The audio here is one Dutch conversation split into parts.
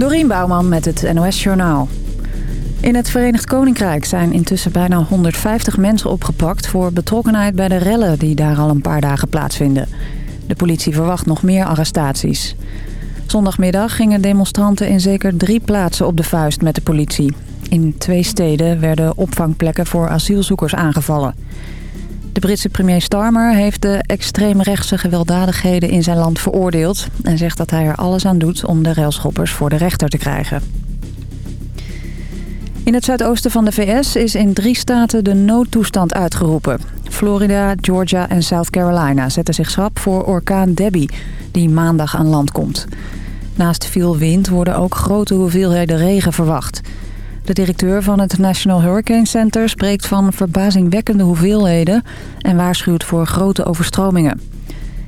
Dorien Bouwman met het NOS Journaal. In het Verenigd Koninkrijk zijn intussen bijna 150 mensen opgepakt... voor betrokkenheid bij de rellen die daar al een paar dagen plaatsvinden. De politie verwacht nog meer arrestaties. Zondagmiddag gingen demonstranten in zeker drie plaatsen op de vuist met de politie. In twee steden werden opvangplekken voor asielzoekers aangevallen. De Britse premier Starmer heeft de extreemrechtse gewelddadigheden in zijn land veroordeeld... en zegt dat hij er alles aan doet om de railschoppers voor de rechter te krijgen. In het zuidoosten van de VS is in drie staten de noodtoestand uitgeroepen. Florida, Georgia en South Carolina zetten zich schrap voor orkaan Debbie... die maandag aan land komt. Naast veel wind worden ook grote hoeveelheden regen verwacht... De directeur van het National Hurricane Center spreekt van verbazingwekkende hoeveelheden en waarschuwt voor grote overstromingen.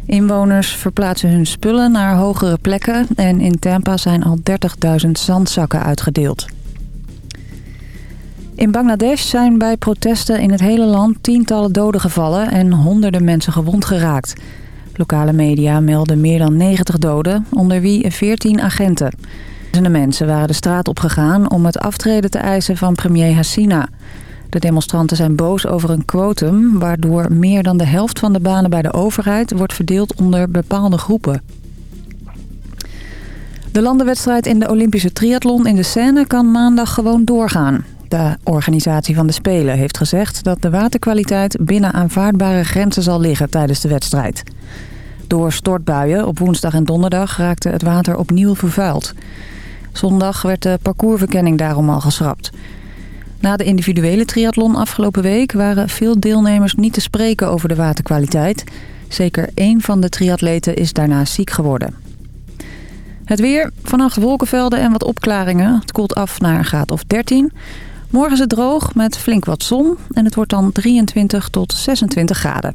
Inwoners verplaatsen hun spullen naar hogere plekken en in Tampa zijn al 30.000 zandzakken uitgedeeld. In Bangladesh zijn bij protesten in het hele land tientallen doden gevallen en honderden mensen gewond geraakt. Lokale media melden meer dan 90 doden, onder wie 14 agenten. Duizenden mensen waren de straat opgegaan om het aftreden te eisen van premier Hassina. De demonstranten zijn boos over een quotum... waardoor meer dan de helft van de banen bij de overheid... wordt verdeeld onder bepaalde groepen. De landenwedstrijd in de Olympische triathlon in de Seine kan maandag gewoon doorgaan. De organisatie van de Spelen heeft gezegd dat de waterkwaliteit binnen aanvaardbare grenzen zal liggen tijdens de wedstrijd. Door stortbuien op woensdag en donderdag raakte het water opnieuw vervuild. Zondag werd de parcoursverkenning daarom al geschrapt. Na de individuele triathlon afgelopen week waren veel deelnemers niet te spreken over de waterkwaliteit. Zeker één van de triatleten is daarna ziek geworden. Het weer, vannacht wolkenvelden en wat opklaringen. Het koelt af naar een graad of 13. Morgen is het droog met flink wat zon en het wordt dan 23 tot 26 graden.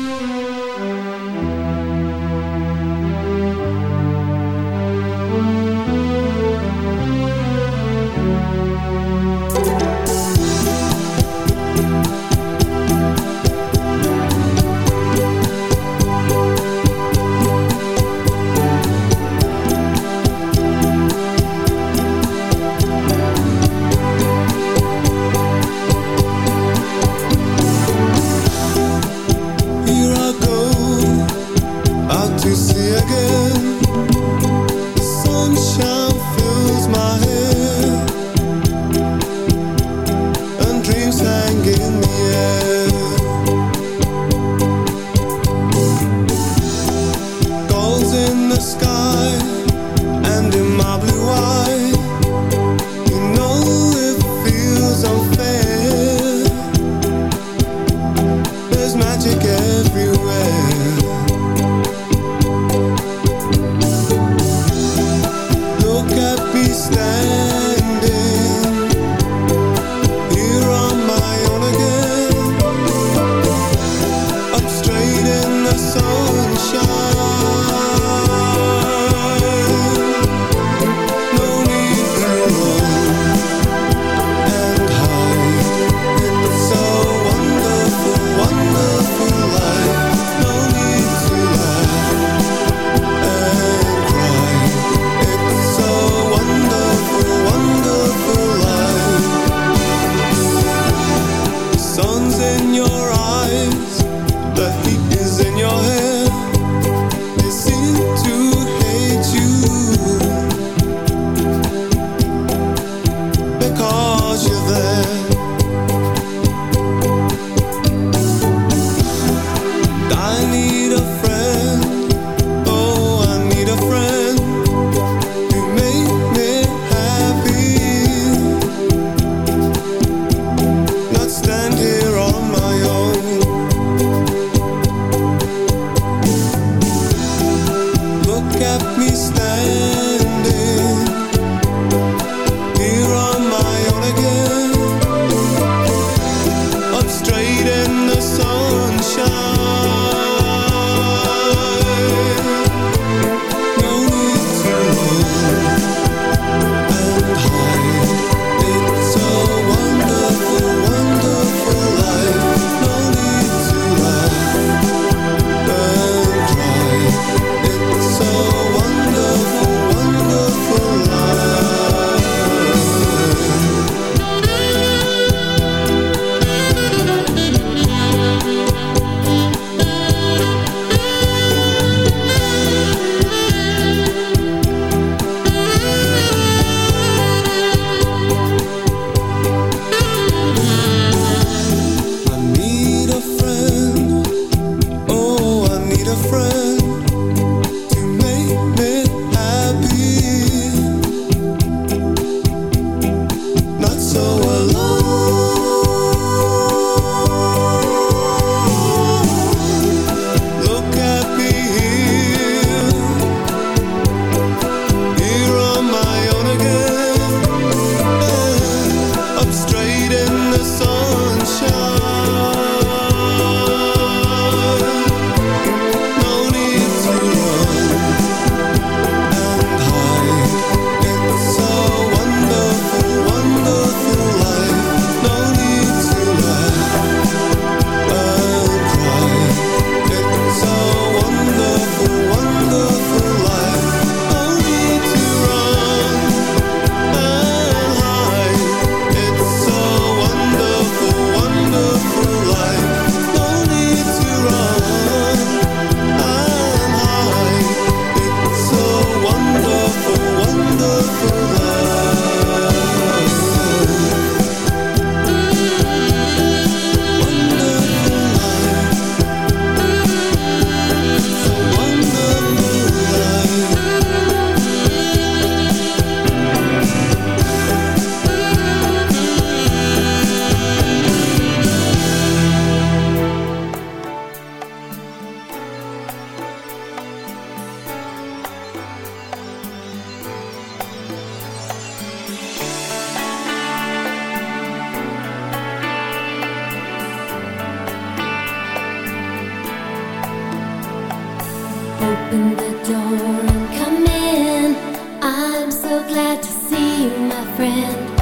my friend.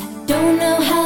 I don't know how.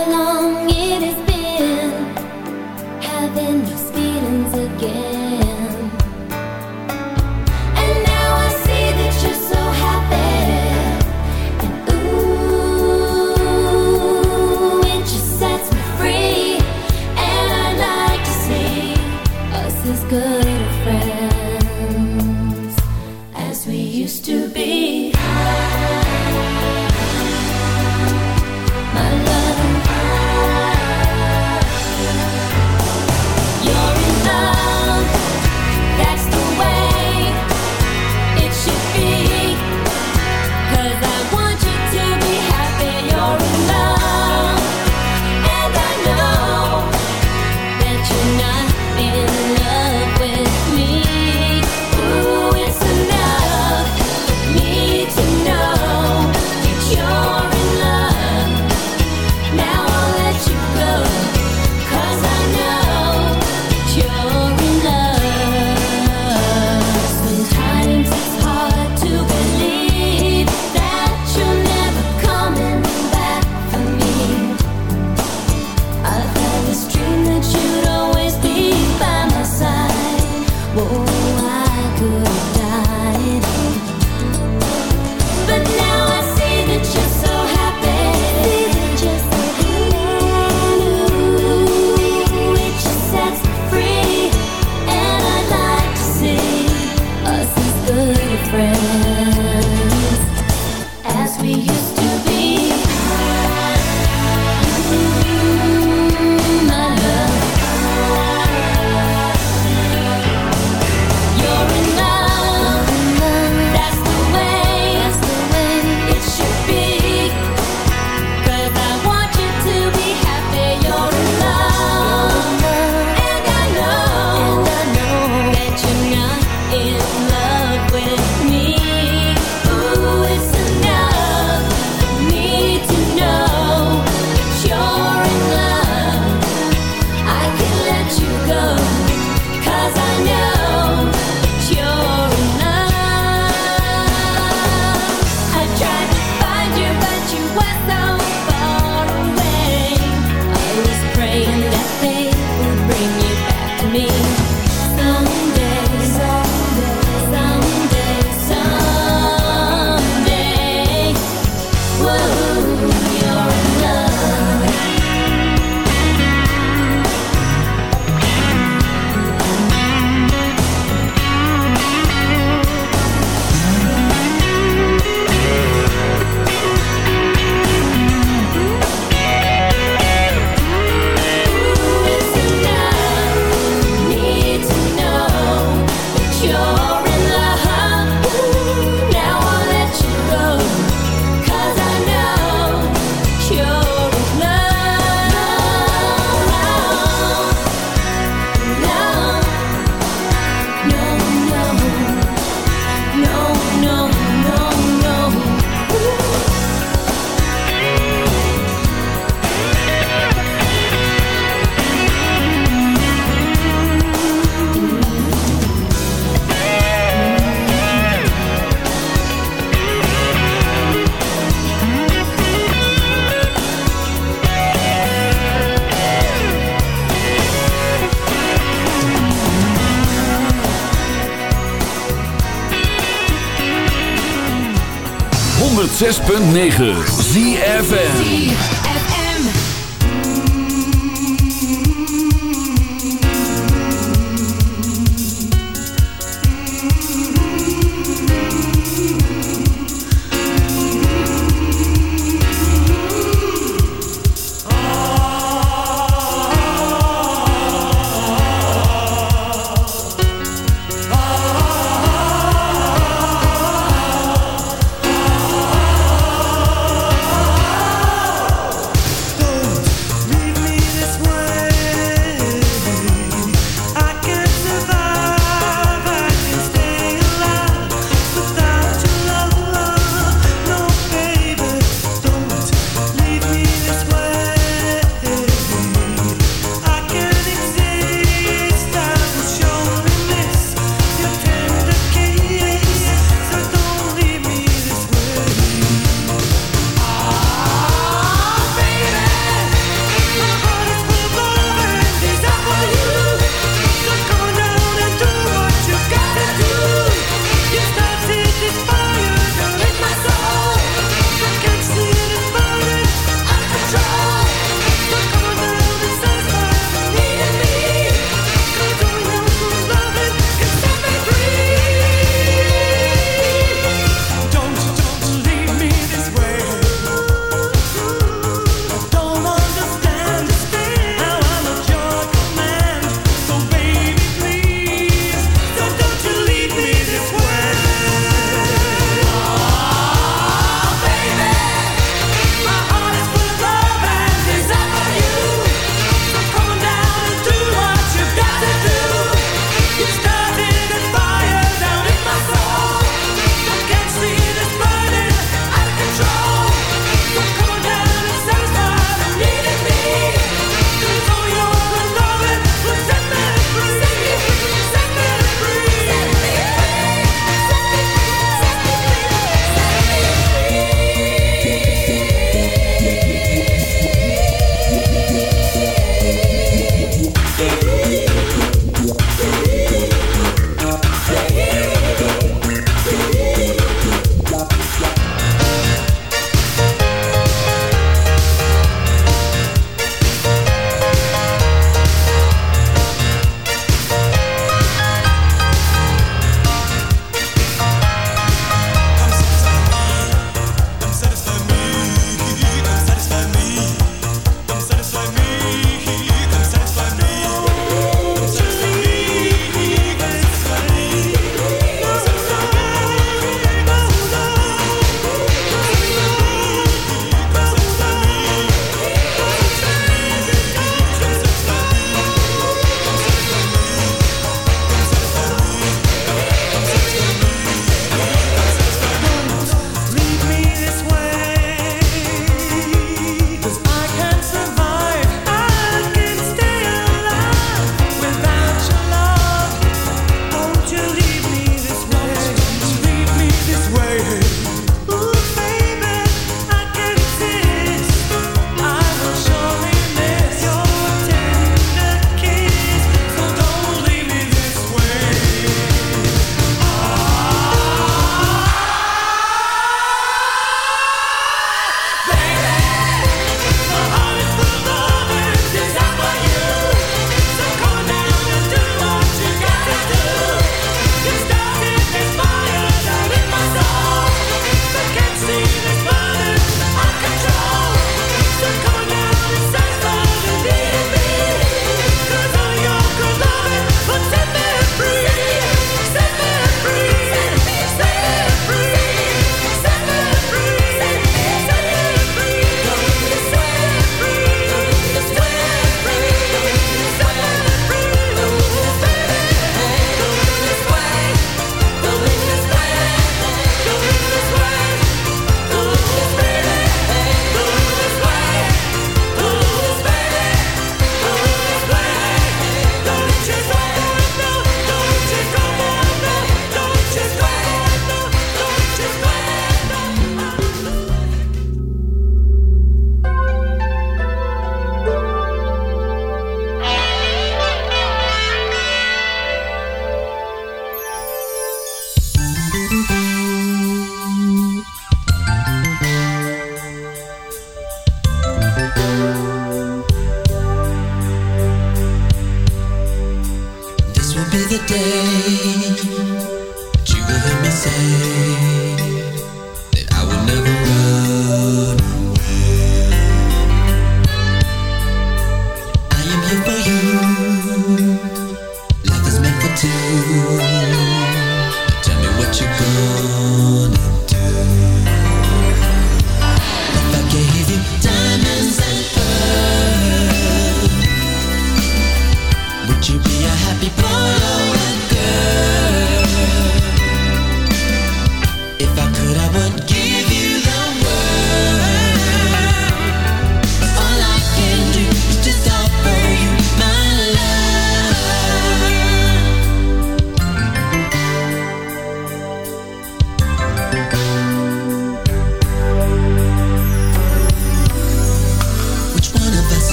106.9 ZFN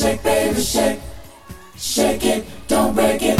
Shake, baby, shake. Shake it, don't break it.